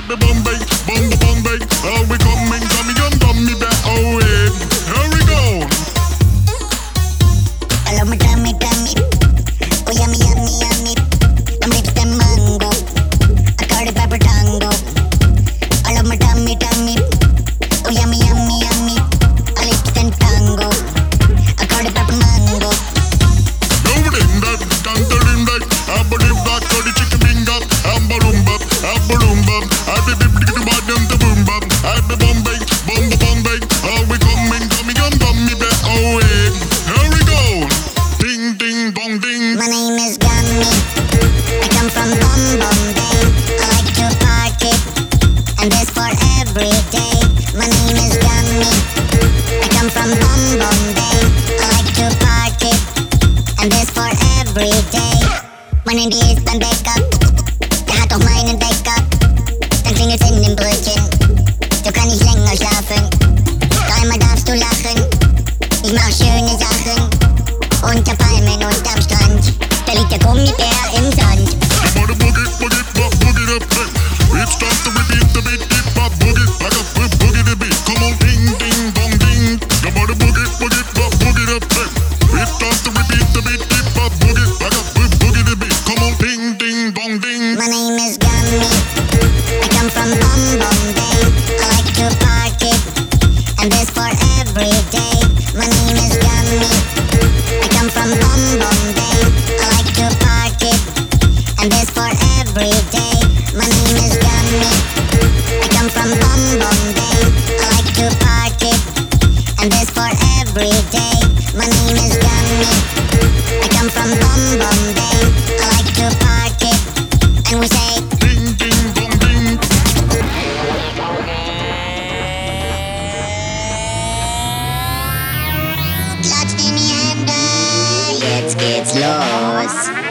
like the Bombay, Bongo Bombay. Oh, we coming, dummy gum, dummy bear. Oh, it. Here we go. Hello, my dummy, dummy. Oh, yummy, yummy, yummy. I'm with the mango. I got a pepper tango. Hello, my dummy, dummy. Oh, yummy, yummy. From Bum Bombay. I like to party, and this for every day. Mein Handy ist beim Backup, der hat auch meinen Backup. Dann klingelt's in dem Brötchen, so kann ich länger schlafen. Dreimal darfst du lachen, ich mach schöne Sachen. Unter Palmen und am Strand, da liegt der Gummibär im Sand. It's time to repeat the beat, every day. My name is Gummy. I come from Bum. I like to party, and this for every day. My name is Gummy. I come from Bum. I like to party, and this for every day. My name is Gummy. I come from Bum Klatscht in die Hände, jetzt geht's los.